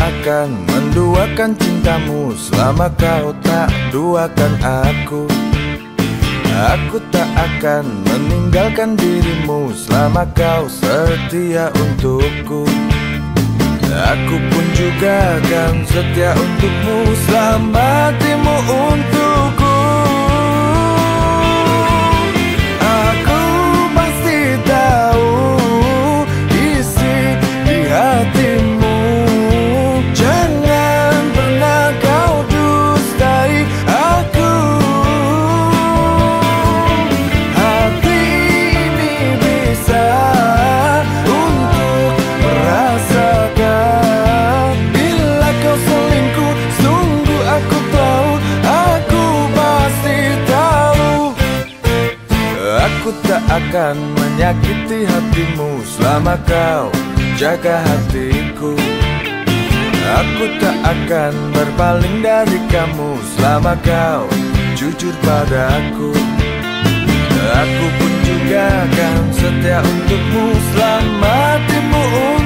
akan menduakan cintamu Selama kau tak duakan aku. Aku tak akan meninggalkan dirimu Selama kau setia untukku. Aku pun juga akan setia untukmu Selama hatimu tak akan menyakiti hatimu Selama kau jaga hatiku. Aku tak akan berpaling dari kamu Selama kau jujur padaku. Aku pun juga akan setia untukmu Selama hatimu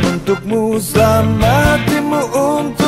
untukmu selamatimu untuk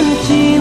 benci